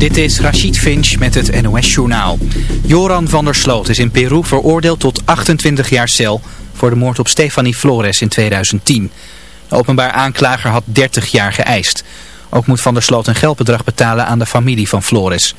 Dit is Rachid Finch met het NOS-journaal. Joran van der Sloot is in Peru veroordeeld tot 28 jaar cel voor de moord op Stefanie Flores in 2010. De openbaar aanklager had 30 jaar geëist. Ook moet van der Sloot een geldbedrag betalen aan de familie van Flores.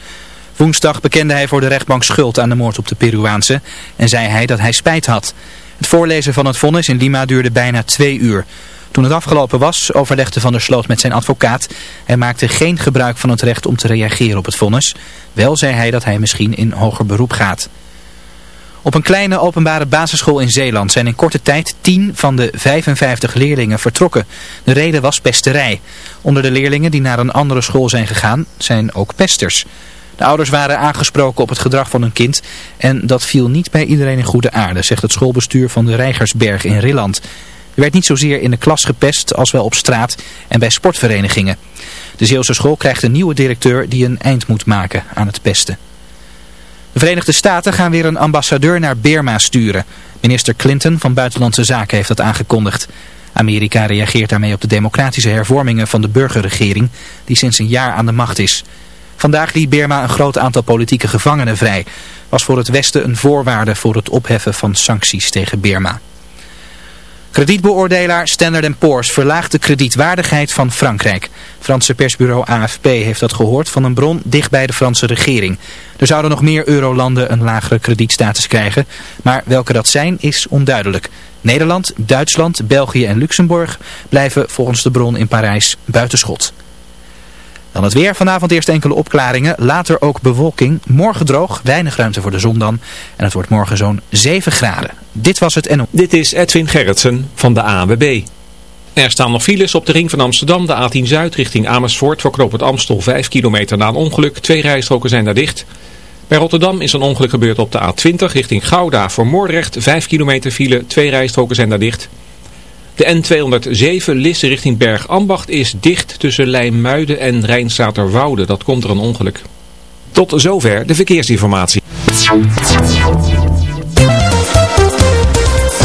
Woensdag bekende hij voor de rechtbank schuld aan de moord op de Peruaanse en zei hij dat hij spijt had. Het voorlezen van het vonnis in Lima duurde bijna twee uur. Toen het afgelopen was, overlegde Van der Sloot met zijn advocaat. Hij maakte geen gebruik van het recht om te reageren op het vonnis. Wel zei hij dat hij misschien in hoger beroep gaat. Op een kleine openbare basisschool in Zeeland zijn in korte tijd 10 van de 55 leerlingen vertrokken. De reden was pesterij. Onder de leerlingen die naar een andere school zijn gegaan zijn ook pesters. De ouders waren aangesproken op het gedrag van hun kind en dat viel niet bij iedereen in goede aarde, zegt het schoolbestuur van de Rijgersberg in Rilland. Er werd niet zozeer in de klas gepest als wel op straat en bij sportverenigingen. De Zeeuwse school krijgt een nieuwe directeur die een eind moet maken aan het pesten. De Verenigde Staten gaan weer een ambassadeur naar Burma sturen. Minister Clinton van Buitenlandse Zaken heeft dat aangekondigd. Amerika reageert daarmee op de democratische hervormingen van de burgerregering die sinds een jaar aan de macht is. Vandaag liet Burma een groot aantal politieke gevangenen vrij. Was voor het Westen een voorwaarde voor het opheffen van sancties tegen Burma. Kredietbeoordelaar Standard Poor's verlaagt de kredietwaardigheid van Frankrijk. Franse persbureau AFP heeft dat gehoord van een bron dicht bij de Franse regering. Er zouden nog meer eurolanden een lagere kredietstatus krijgen, maar welke dat zijn is onduidelijk. Nederland, Duitsland, België en Luxemburg blijven volgens de bron in Parijs buitenschot. Dan het weer. Vanavond eerst enkele opklaringen. Later ook bewolking. Morgen droog. Weinig ruimte voor de zon dan. En het wordt morgen zo'n 7 graden. Dit was het NO. Dit is Edwin Gerritsen van de ANWB. Er staan nog files op de ring van Amsterdam. De A10 Zuid richting Amersfoort. Voor knoop het Amstel 5 kilometer na een ongeluk. Twee rijstroken zijn daar dicht. Bij Rotterdam is een ongeluk gebeurd op de A20 richting Gouda. Voor Moordrecht 5 kilometer file. Twee rijstroken zijn daar dicht. De N207 Lisse richting Bergambacht is dicht tussen Leimuiden en Rijnstaterwoude. Dat komt er een ongeluk. Tot zover de verkeersinformatie.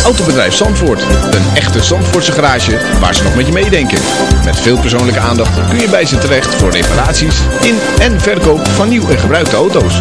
Autobedrijf Zandvoort. Een echte Zandvoortse garage waar ze nog met je meedenken. Met veel persoonlijke aandacht kun je bij ze terecht voor reparaties in en verkoop van nieuw en gebruikte auto's.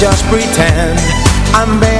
just pretend. I'm better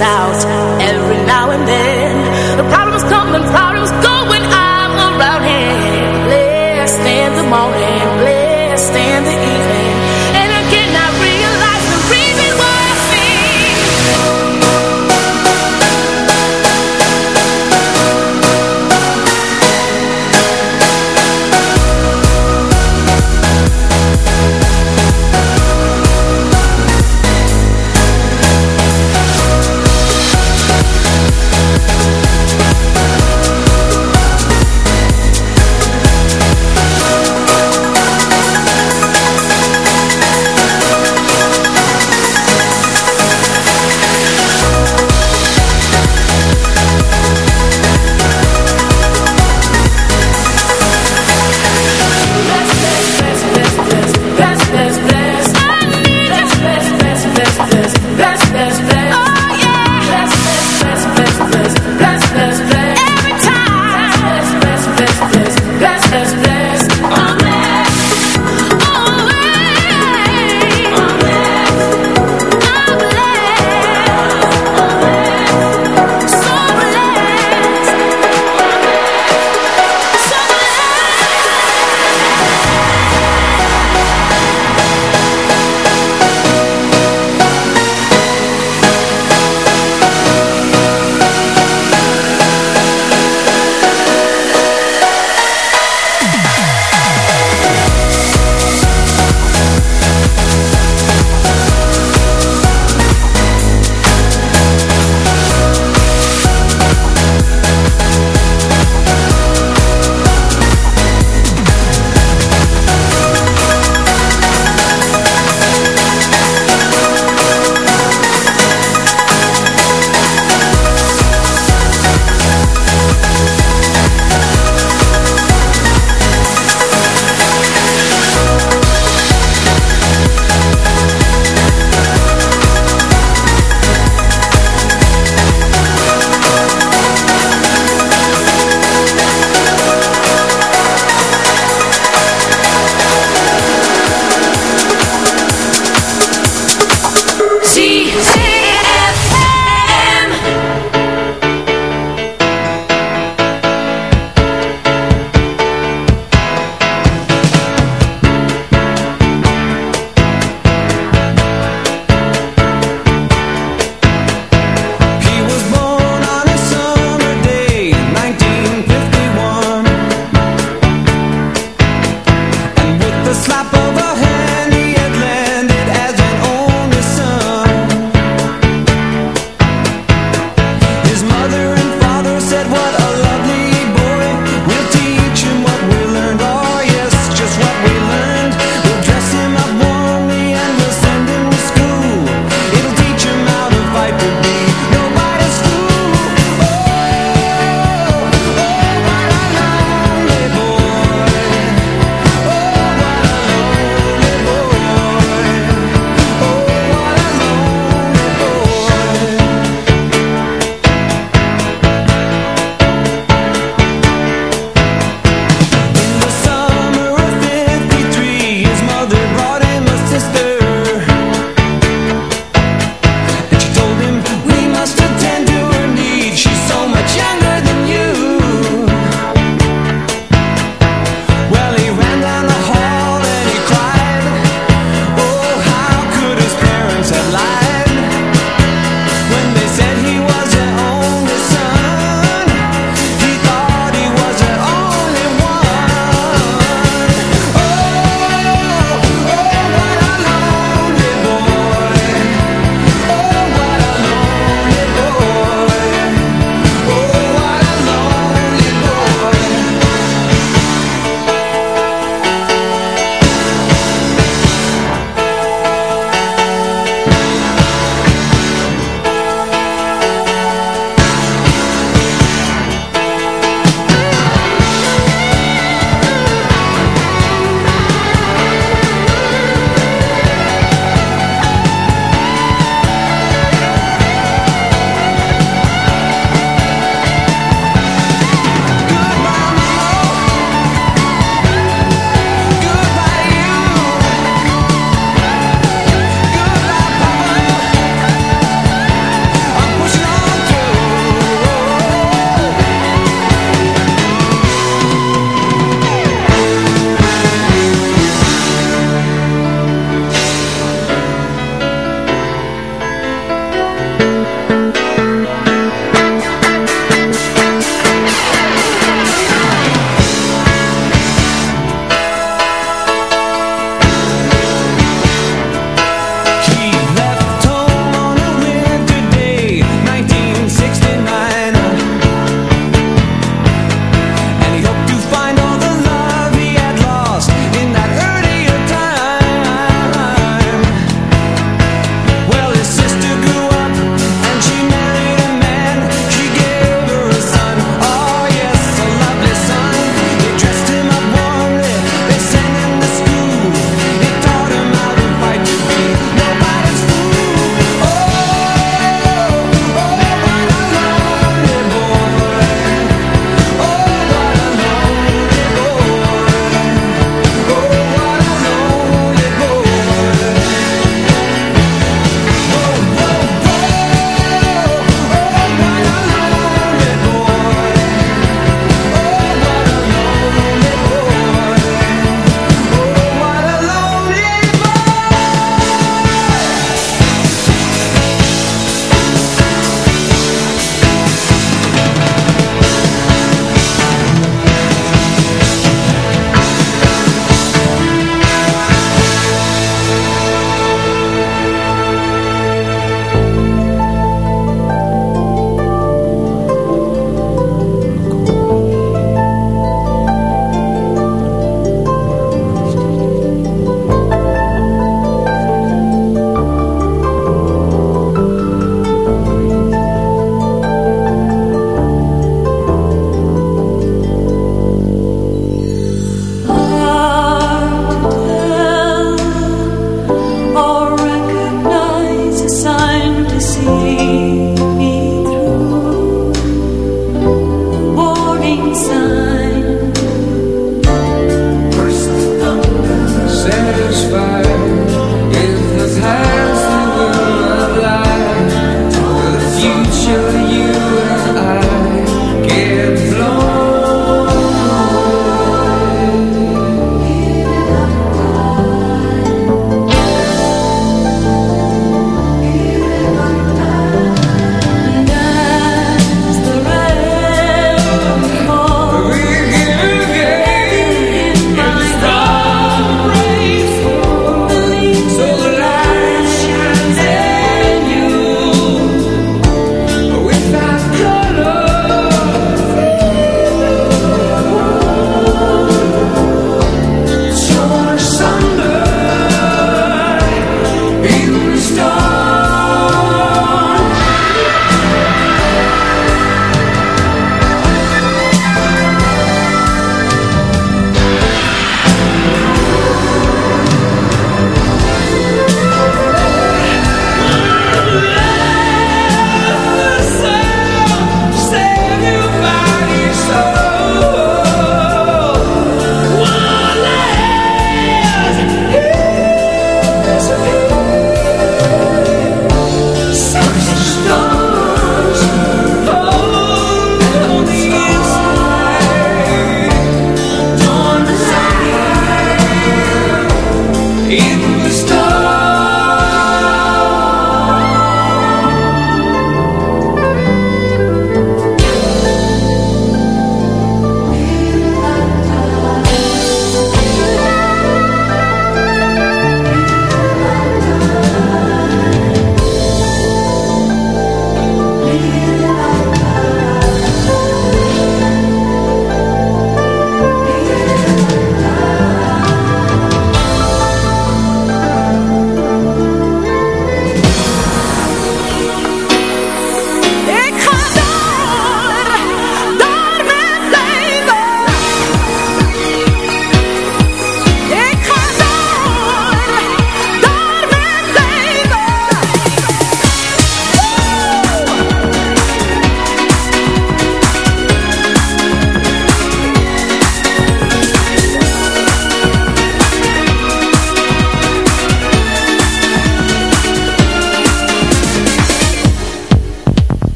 out.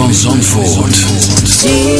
van Zandvoort.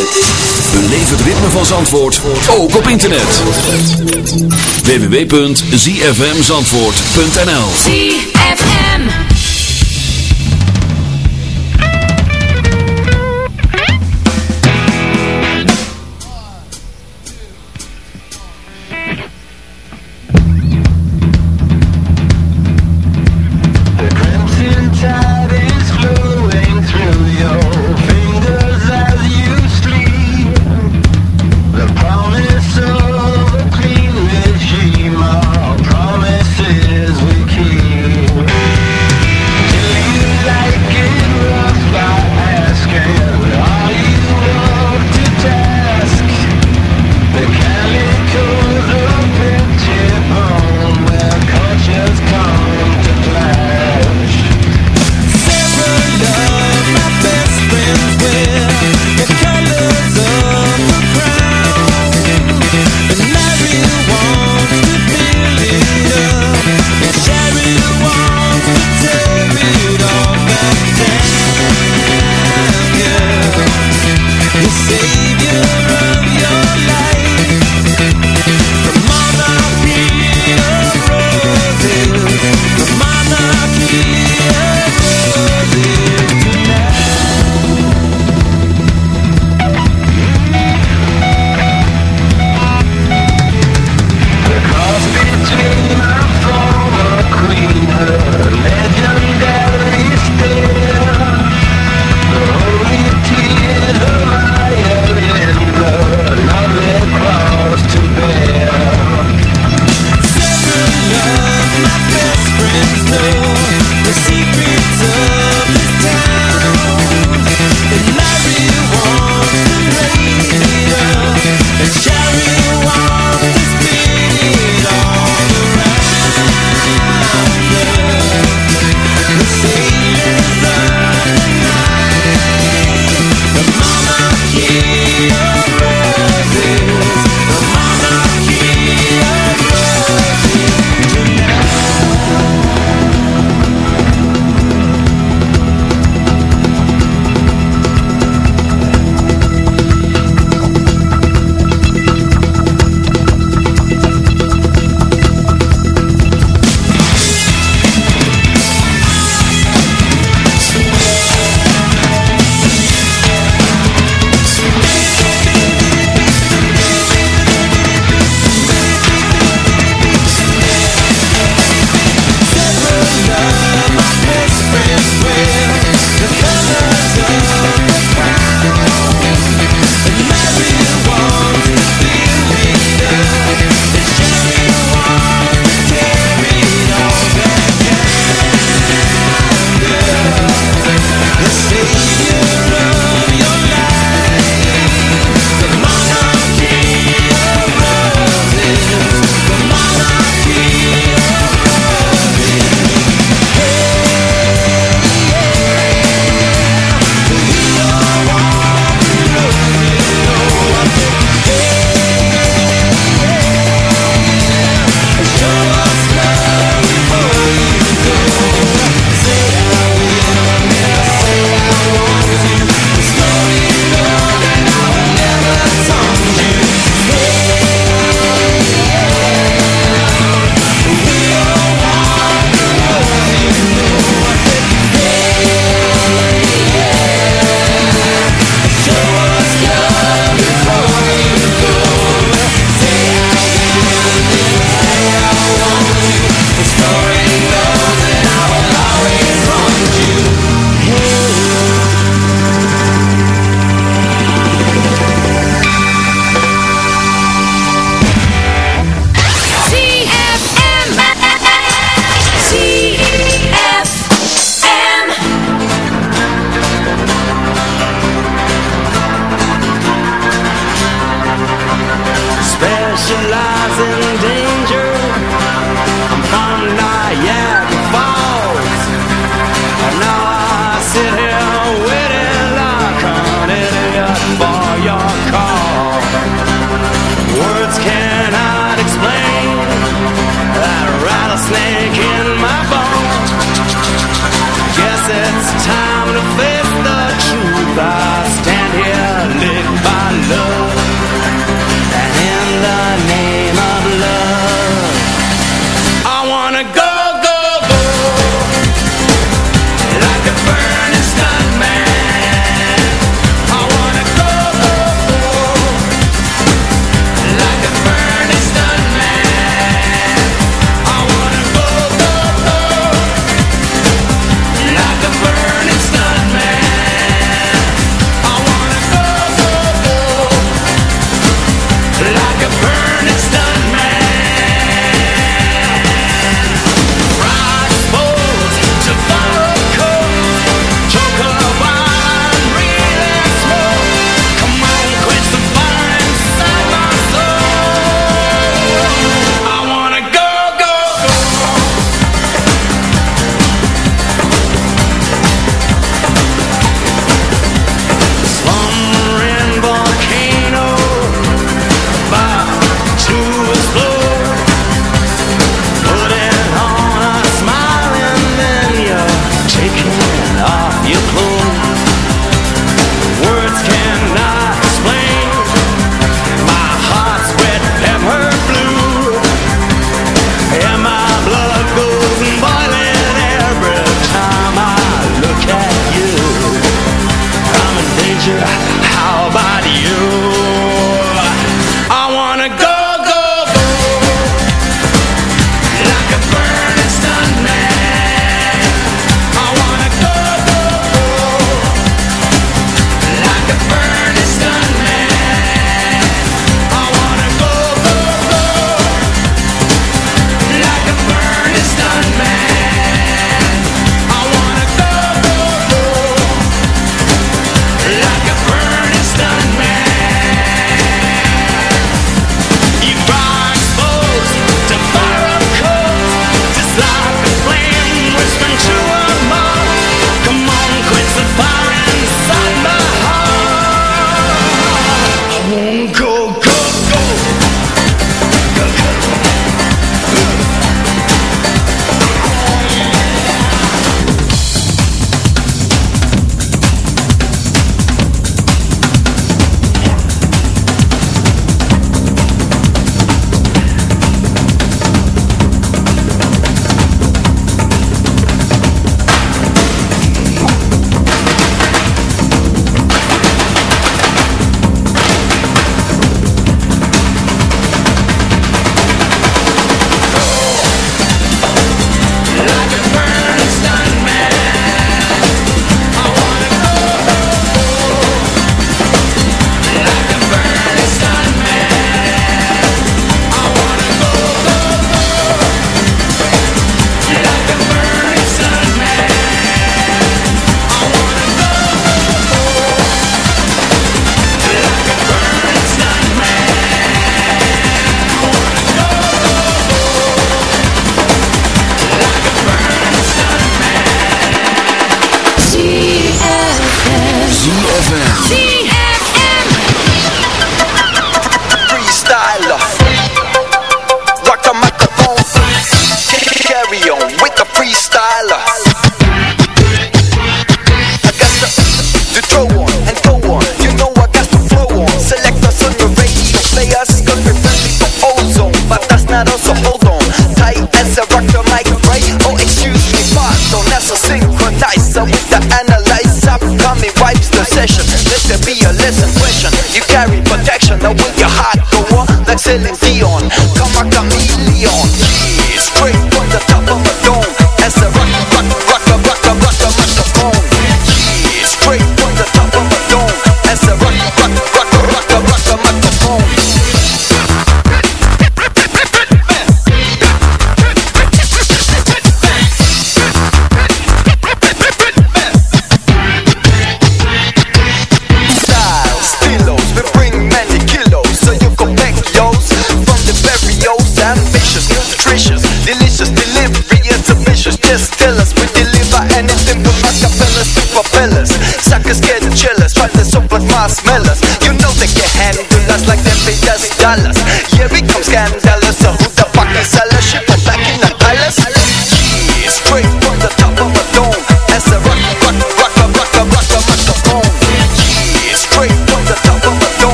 It. Beleef het ritme van Zandvoort ook op internet. www.zfmzandvoort.nl And shout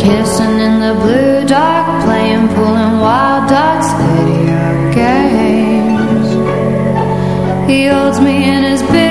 Kissing in the blue dark, playing pool and wild dogs, video games. He holds me in his big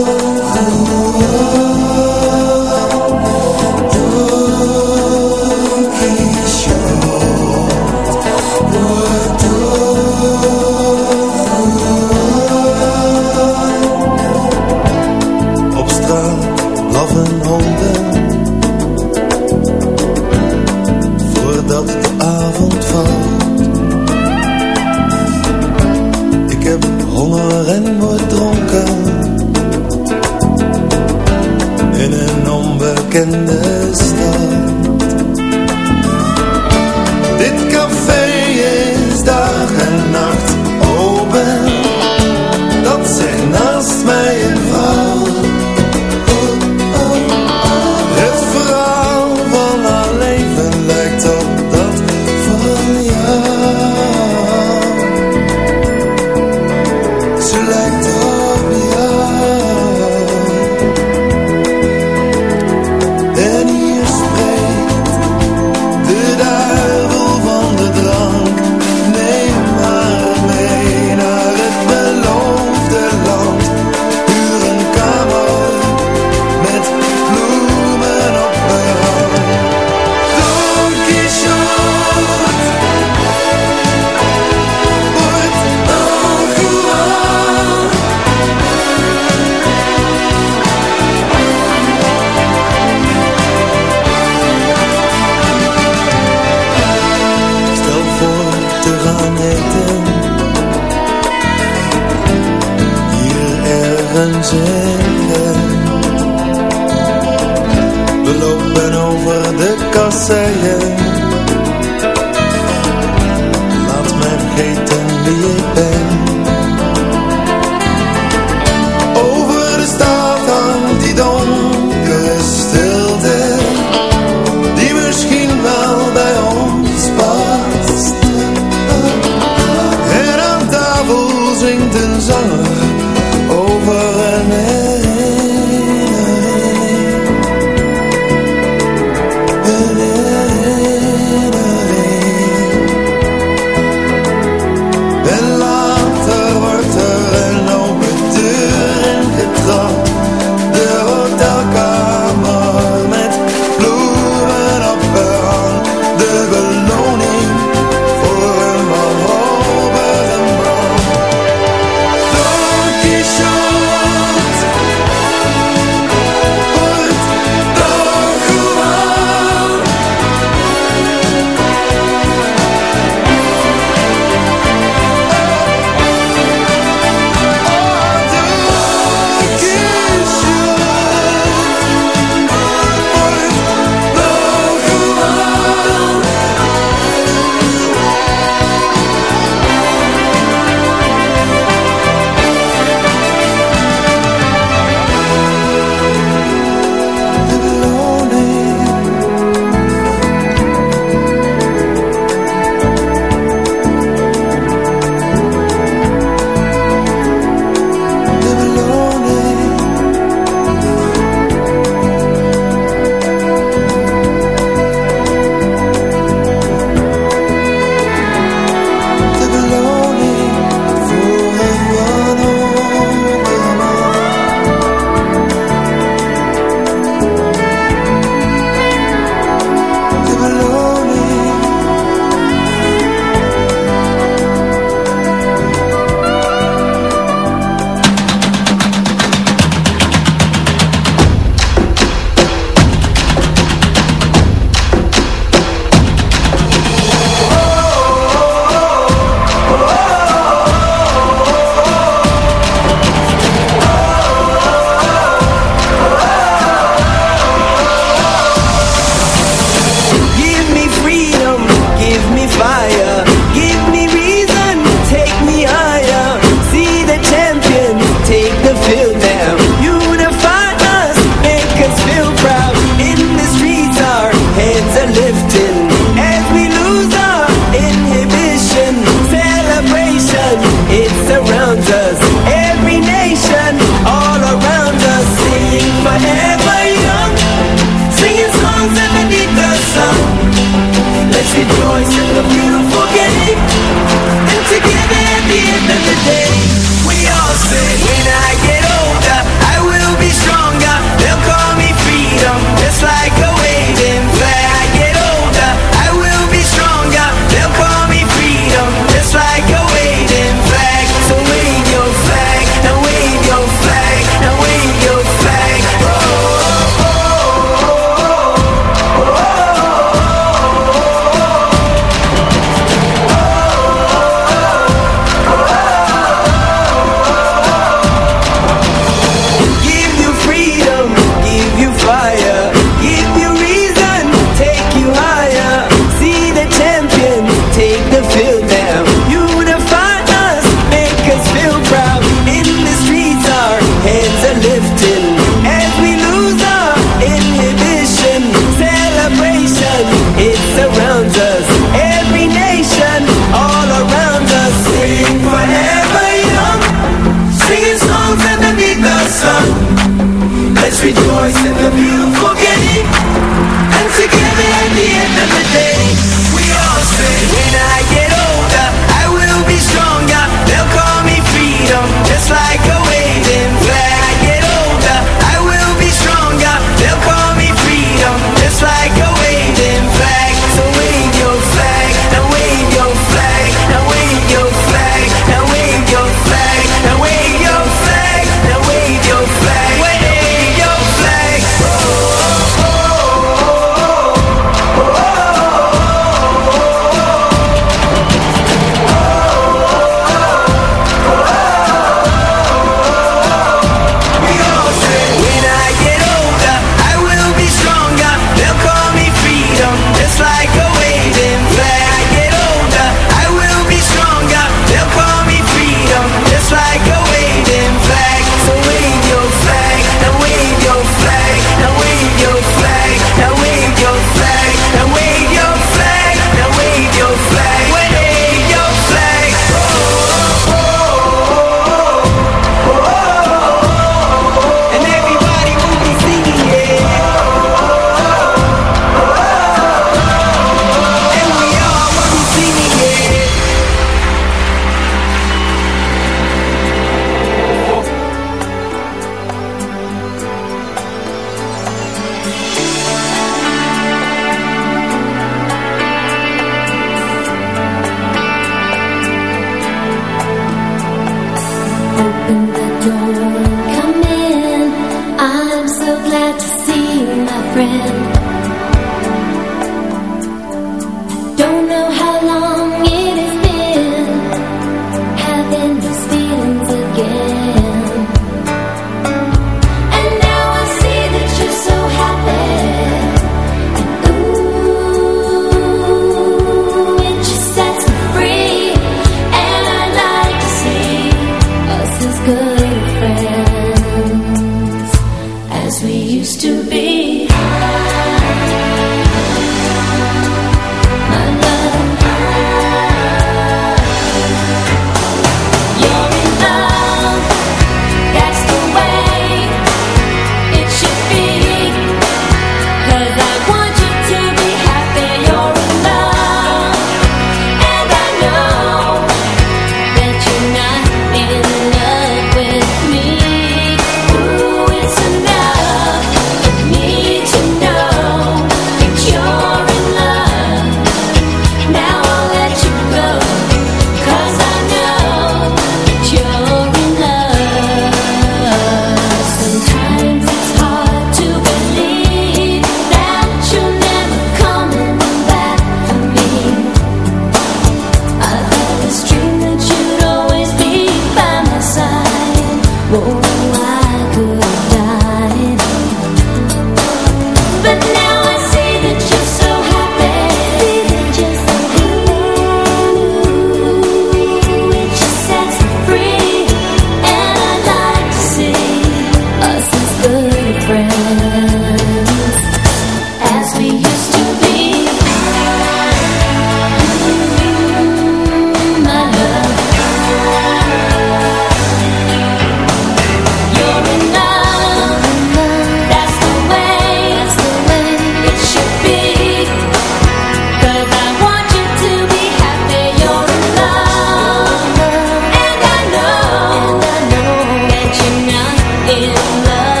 love.